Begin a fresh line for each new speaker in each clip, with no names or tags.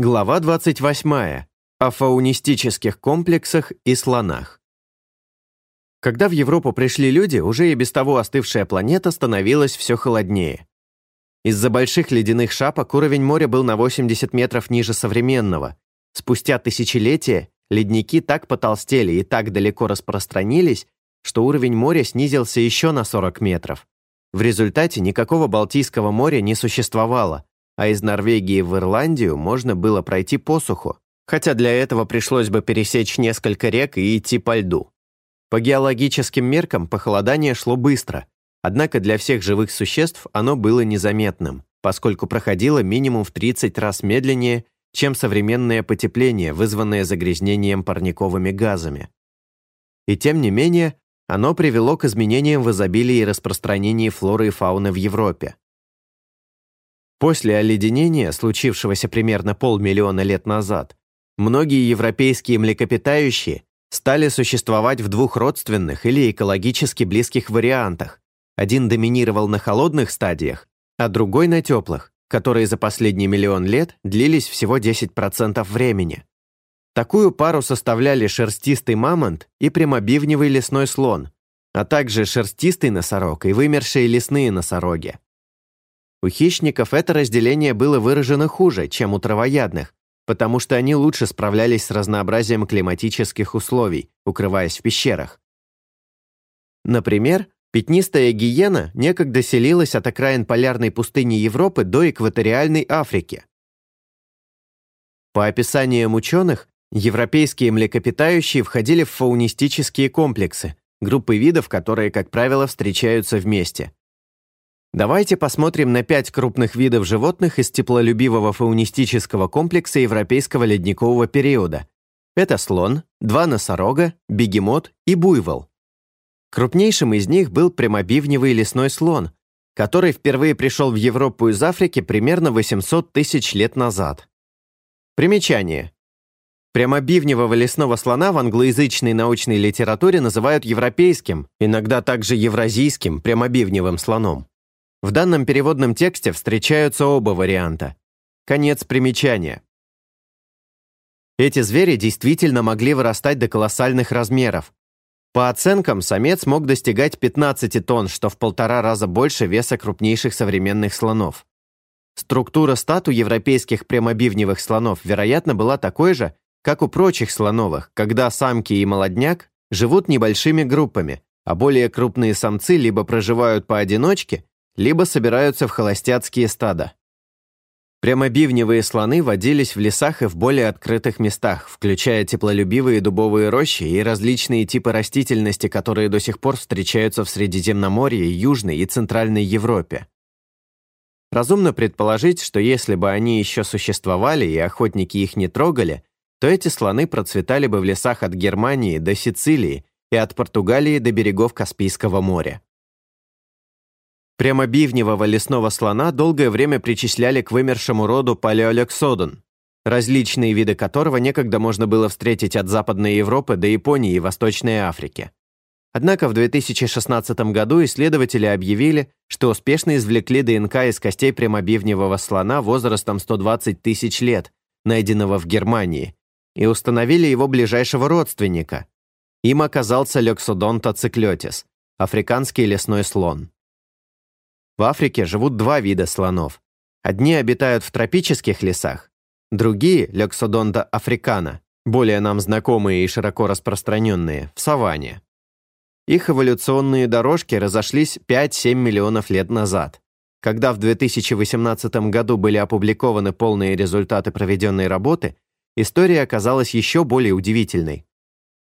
Глава 28. О фаунистических комплексах и слонах. Когда в Европу пришли люди, уже и без того остывшая планета становилась все холоднее. Из-за больших ледяных шапок уровень моря был на 80 метров ниже современного. Спустя тысячелетия ледники так потолстели и так далеко распространились, что уровень моря снизился еще на 40 метров. В результате никакого Балтийского моря не существовало, а из Норвегии в Ирландию можно было пройти по суху, хотя для этого пришлось бы пересечь несколько рек и идти по льду. По геологическим меркам похолодание шло быстро, однако для всех живых существ оно было незаметным, поскольку проходило минимум в 30 раз медленнее, чем современное потепление, вызванное загрязнением парниковыми газами. И тем не менее, оно привело к изменениям в изобилии и распространении флоры и фауны в Европе. После оледенения, случившегося примерно полмиллиона лет назад, многие европейские млекопитающие стали существовать в двух родственных или экологически близких вариантах. Один доминировал на холодных стадиях, а другой на теплых, которые за последний миллион лет длились всего 10% времени. Такую пару составляли шерстистый мамонт и прямобивневый лесной слон, а также шерстистый носорог и вымершие лесные носороги. У хищников это разделение было выражено хуже, чем у травоядных, потому что они лучше справлялись с разнообразием климатических условий, укрываясь в пещерах. Например, пятнистая гиена некогда селилась от окраин полярной пустыни Европы до экваториальной Африки. По описаниям ученых, европейские млекопитающие входили в фаунистические комплексы, группы видов, которые, как правило, встречаются вместе – Давайте посмотрим на пять крупных видов животных из теплолюбивого фаунистического комплекса европейского ледникового периода. Это слон, два носорога, бегемот и буйвол. Крупнейшим из них был прямобивневый лесной слон, который впервые пришел в Европу из Африки примерно 800 тысяч лет назад. Примечание. Прямобивневого лесного слона в англоязычной научной литературе называют европейским, иногда также евразийским прямобивневым слоном. В данном переводном тексте встречаются оба варианта. Конец примечания. Эти звери действительно могли вырастать до колоссальных размеров. По оценкам, самец мог достигать 15 тонн, что в полтора раза больше веса крупнейших современных слонов. Структура стат у европейских прямобивневых слонов, вероятно, была такой же, как у прочих слоновых, когда самки и молодняк живут небольшими группами, а более крупные самцы либо проживают поодиночке, либо собираются в холостяцкие стада. Прямобивневые слоны водились в лесах и в более открытых местах, включая теплолюбивые дубовые рощи и различные типы растительности, которые до сих пор встречаются в Средиземноморье, Южной и Центральной Европе. Разумно предположить, что если бы они еще существовали и охотники их не трогали, то эти слоны процветали бы в лесах от Германии до Сицилии и от Португалии до берегов Каспийского моря. Прямобивневого лесного слона долгое время причисляли к вымершему роду палеолексодон, различные виды которого некогда можно было встретить от Западной Европы до Японии и Восточной Африки. Однако в 2016 году исследователи объявили, что успешно извлекли ДНК из костей прямобивневого слона возрастом 120 тысяч лет, найденного в Германии, и установили его ближайшего родственника. Им оказался лексодонта циклетис, африканский лесной слон. В Африке живут два вида слонов. Одни обитают в тропических лесах, другие, Лексодонта африкана, более нам знакомые и широко распространенные, в саванне. Их эволюционные дорожки разошлись 5-7 миллионов лет назад. Когда в 2018 году были опубликованы полные результаты проведенной работы, история оказалась еще более удивительной.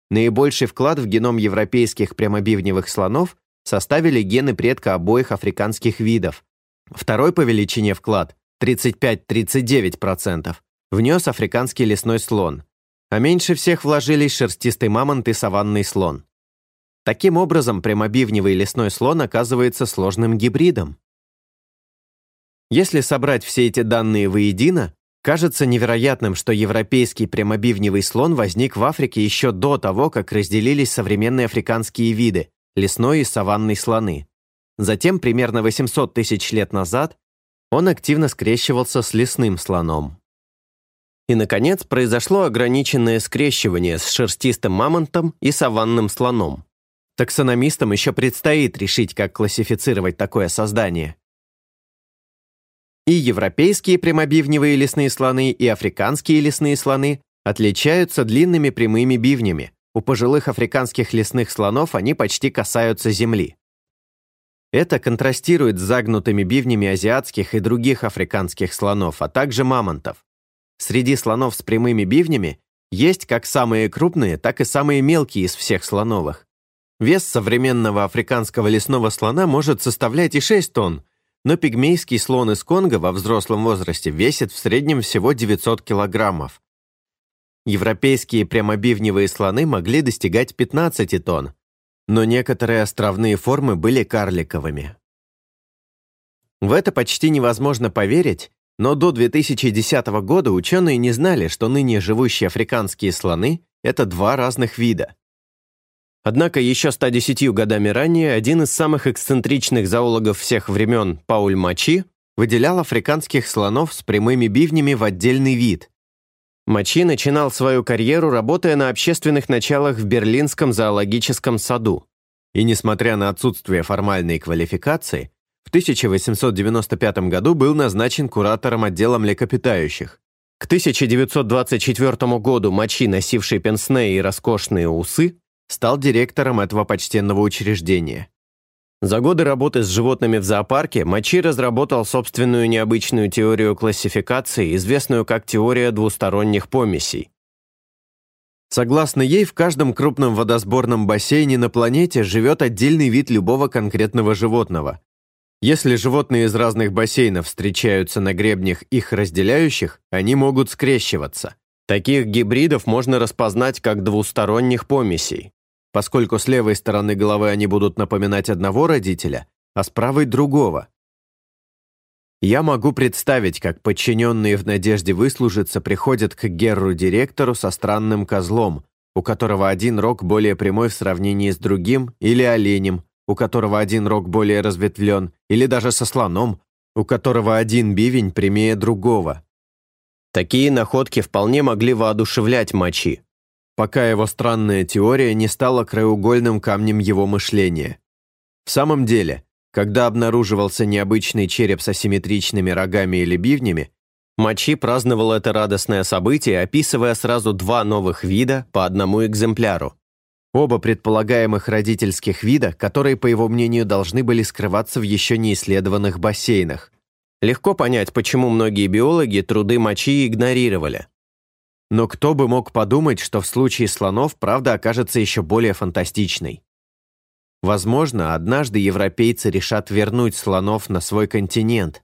Наибольший вклад в геном европейских прямобивневых слонов составили гены предка обоих африканских видов. Второй по величине вклад, 35-39%, внес африканский лесной слон, а меньше всех вложились шерстистый мамонт и саванный слон. Таким образом, прямобивневый лесной слон оказывается сложным гибридом. Если собрать все эти данные воедино, кажется невероятным, что европейский прямобивневый слон возник в Африке еще до того, как разделились современные африканские виды, лесной и саванной слоны. Затем, примерно 800 тысяч лет назад, он активно скрещивался с лесным слоном. И, наконец, произошло ограниченное скрещивание с шерстистым мамонтом и саванным слоном. Таксономистам еще предстоит решить, как классифицировать такое создание. И европейские прямобивневые лесные слоны, и африканские лесные слоны отличаются длинными прямыми бивнями. У пожилых африканских лесных слонов они почти касаются земли. Это контрастирует с загнутыми бивнями азиатских и других африканских слонов, а также мамонтов. Среди слонов с прямыми бивнями есть как самые крупные, так и самые мелкие из всех слоновых. Вес современного африканского лесного слона может составлять и 6 тонн, но пигмейский слон из Конго во взрослом возрасте весит в среднем всего 900 килограммов. Европейские прямобивневые слоны могли достигать 15 тонн, но некоторые островные формы были карликовыми. В это почти невозможно поверить, но до 2010 года ученые не знали, что ныне живущие африканские слоны – это два разных вида. Однако еще 110 годами ранее один из самых эксцентричных зоологов всех времен, Пауль Мачи, выделял африканских слонов с прямыми бивнями в отдельный вид. Мачи начинал свою карьеру, работая на общественных началах в Берлинском зоологическом саду. И несмотря на отсутствие формальной квалификации, в 1895 году был назначен куратором отдела млекопитающих. К 1924 году Мачи, носивший пенсне и роскошные усы, стал директором этого почтенного учреждения. За годы работы с животными в зоопарке Мачи разработал собственную необычную теорию классификации, известную как теория двусторонних помесей. Согласно ей, в каждом крупном водосборном бассейне на планете живет отдельный вид любого конкретного животного. Если животные из разных бассейнов встречаются на гребнях их разделяющих, они могут скрещиваться. Таких гибридов можно распознать как двусторонних помесей поскольку с левой стороны головы они будут напоминать одного родителя, а с правой – другого. Я могу представить, как подчиненные в надежде выслужиться приходят к Герру-директору со странным козлом, у которого один рог более прямой в сравнении с другим, или оленем, у которого один рог более разветвлен, или даже со слоном, у которого один бивень прямее другого. Такие находки вполне могли воодушевлять мочи, пока его странная теория не стала краеугольным камнем его мышления. В самом деле, когда обнаруживался необычный череп с асимметричными рогами или бивнями, Мачи праздновал это радостное событие, описывая сразу два новых вида по одному экземпляру. Оба предполагаемых родительских вида, которые, по его мнению, должны были скрываться в еще не исследованных бассейнах. Легко понять, почему многие биологи труды Мачи игнорировали. Но кто бы мог подумать, что в случае слонов правда окажется еще более фантастичной. Возможно, однажды европейцы решат вернуть слонов на свой континент.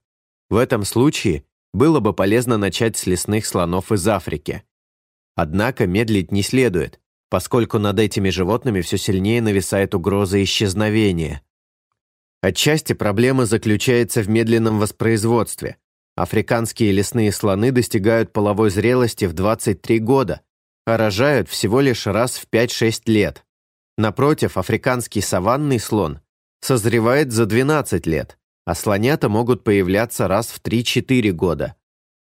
В этом случае было бы полезно начать с лесных слонов из Африки. Однако медлить не следует, поскольку над этими животными все сильнее нависает угроза исчезновения. Отчасти проблема заключается в медленном воспроизводстве, Африканские лесные слоны достигают половой зрелости в 23 года, а рожают всего лишь раз в 5-6 лет. Напротив, африканский саванный слон созревает за 12 лет, а слонята могут появляться раз в 3-4 года.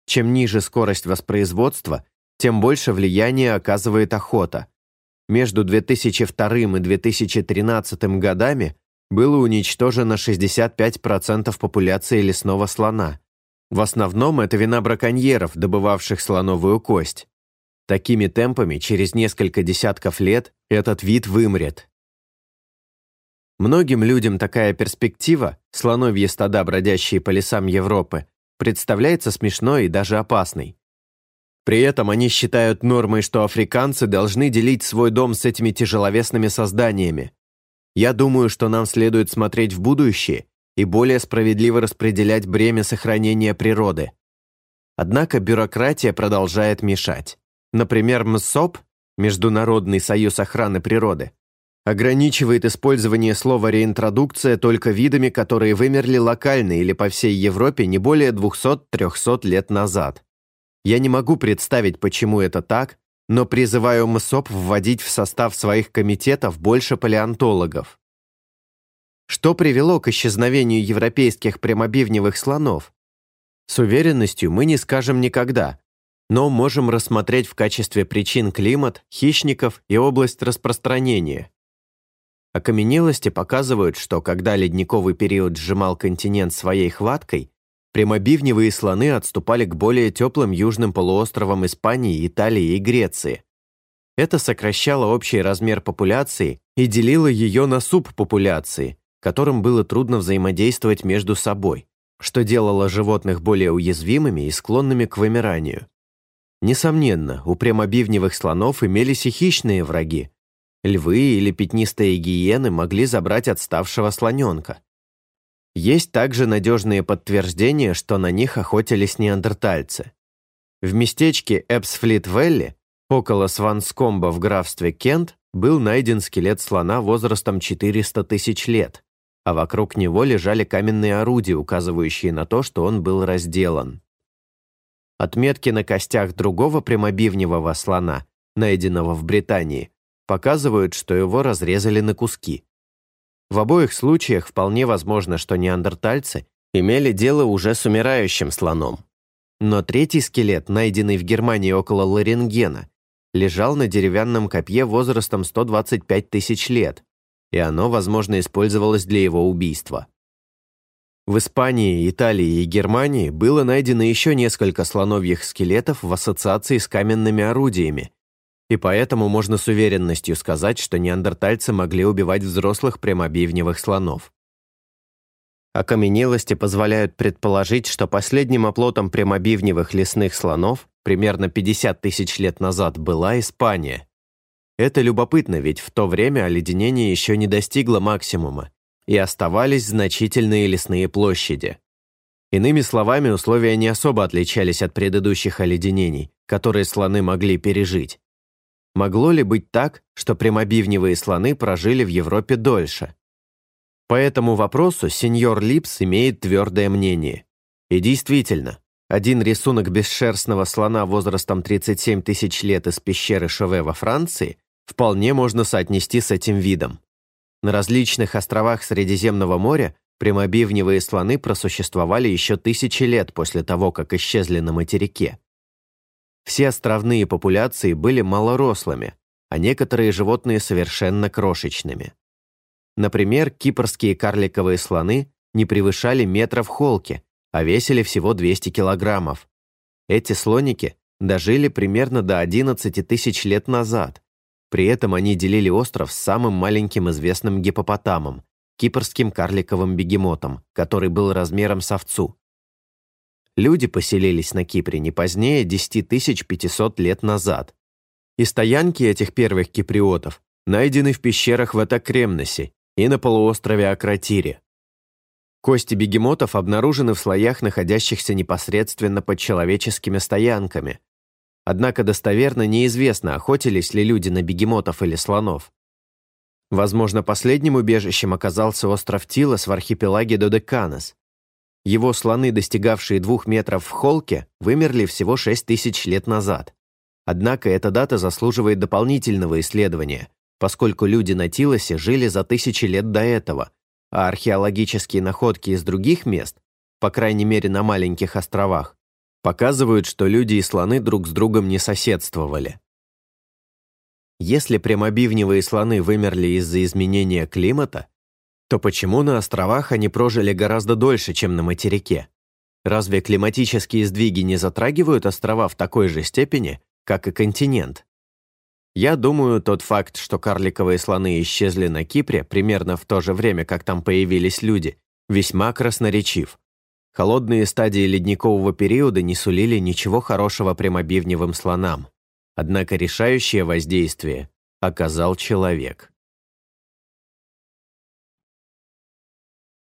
Чем ниже скорость воспроизводства, тем больше влияния оказывает охота. Между 2002 и 2013 годами было уничтожено 65% популяции лесного слона – в основном это вина браконьеров, добывавших слоновую кость. Такими темпами через несколько десятков лет этот вид вымрет. Многим людям такая перспектива, слоновьи стада, бродящие по лесам Европы, представляется смешной и даже опасной. При этом они считают нормой, что африканцы должны делить свой дом с этими тяжеловесными созданиями. Я думаю, что нам следует смотреть в будущее и более справедливо распределять бремя сохранения природы. Однако бюрократия продолжает мешать. Например, МСОП, Международный союз охраны природы, ограничивает использование слова «реинтродукция» только видами, которые вымерли локально или по всей Европе не более 200-300 лет назад. Я не могу представить, почему это так, но призываю МСОП вводить в состав своих комитетов больше палеонтологов. Что привело к исчезновению европейских прямобивневых слонов? С уверенностью мы не скажем никогда. но можем рассмотреть в качестве причин климат, хищников и область распространения. Окаменелости показывают, что когда ледниковый период сжимал континент своей хваткой, прямобивневые слоны отступали к более теплым южным полуостровам Испании, Италии и Греции. Это сокращало общий размер популяции и делило ее на субпопуляции, которым было трудно взаимодействовать между собой, что делало животных более уязвимыми и склонными к вымиранию. Несомненно, у прямобивневых слонов имелись и хищные враги. Львы или пятнистые гиены могли забрать отставшего слоненка. Есть также надежные подтверждения, что на них охотились неандертальцы. В местечке Эпсфлит-Велли, около Сванскомба в графстве Кент, был найден скелет слона возрастом 400 тысяч лет, а вокруг него лежали каменные орудия, указывающие на то, что он был разделан. Отметки на костях другого прямобивневого слона, найденного в Британии, показывают, что его разрезали на куски. В обоих случаях вполне возможно, что неандертальцы имели дело уже с умирающим слоном. Но третий скелет, найденный в Германии около Ларингена, лежал на деревянном копье возрастом 125 тысяч лет, и оно, возможно, использовалось для его убийства. В Испании, Италии и Германии было найдено еще несколько слоновьих скелетов в ассоциации с каменными орудиями, и поэтому можно с уверенностью сказать, что неандертальцы могли убивать взрослых прямобивневых слонов. Окаменелости позволяют предположить, что последним оплотом прямобивневых лесных слонов примерно 50 тысяч лет назад была Испания. Это любопытно, ведь в то время оледенение еще не достигло максимума, и оставались значительные лесные площади. Иными словами, условия не особо отличались от предыдущих оледенений, которые слоны могли пережить. Могло ли быть так, что прямобивневые слоны прожили в Европе дольше? По этому вопросу сеньор Липс имеет твердое мнение. И действительно, один рисунок бесшерстного слона возрастом 37 тысяч лет из пещеры Шове во Франции вполне можно соотнести с этим видом. На различных островах Средиземного моря прямобивневые слоны просуществовали еще тысячи лет после того, как исчезли на материке. Все островные популяции были малорослыми, а некоторые животные совершенно крошечными. Например, кипрские карликовые слоны не превышали метра в холке, а весили всего 200 килограммов. Эти слоники дожили примерно до 11 тысяч лет назад, при этом они делили остров с самым маленьким известным гипопотамом, кипрским карликовым бегемотом, который был размером с овцу. Люди поселились на Кипре не позднее 10 500 лет назад. И стоянки этих первых киприотов найдены в пещерах в Атакремносе и на полуострове Акротире. Кости бегемотов обнаружены в слоях, находящихся непосредственно под человеческими стоянками, Однако достоверно неизвестно, охотились ли люди на бегемотов или слонов. Возможно, последним убежищем оказался остров Тилос в архипелаге Додеканес. Его слоны, достигавшие двух метров в холке, вымерли всего 6 тысяч лет назад. Однако эта дата заслуживает дополнительного исследования, поскольку люди на Тилосе жили за тысячи лет до этого, а археологические находки из других мест, по крайней мере на маленьких островах, показывают, что люди и слоны друг с другом не соседствовали. Если прямобивневые слоны вымерли из-за изменения климата, то почему на островах они прожили гораздо дольше, чем на материке? Разве климатические сдвиги не затрагивают острова в такой же степени, как и континент? Я думаю, тот факт, что карликовые слоны исчезли на Кипре примерно в то же время, как там появились люди, весьма красноречив. Холодные стадии ледникового периода не сулили ничего хорошего прямобивневым слонам. Однако решающее воздействие оказал человек.